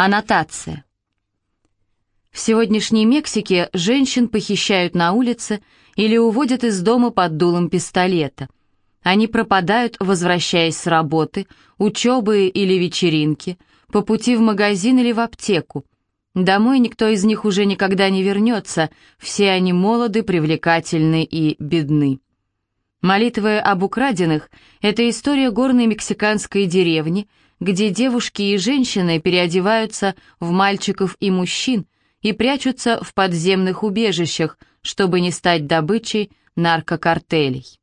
Аннотация. В сегодняшней Мексике женщин похищают на улице или уводят из дома под дулом пистолета. Они пропадают, возвращаясь с работы, учебы или вечеринки, по пути в магазин или в аптеку. Домой никто из них уже никогда не вернется, все они молоды, привлекательны и бедны. Молитвы об украденных — это история горной мексиканской деревни, где девушки и женщины переодеваются в мальчиков и мужчин и прячутся в подземных убежищах, чтобы не стать добычей наркокартелей.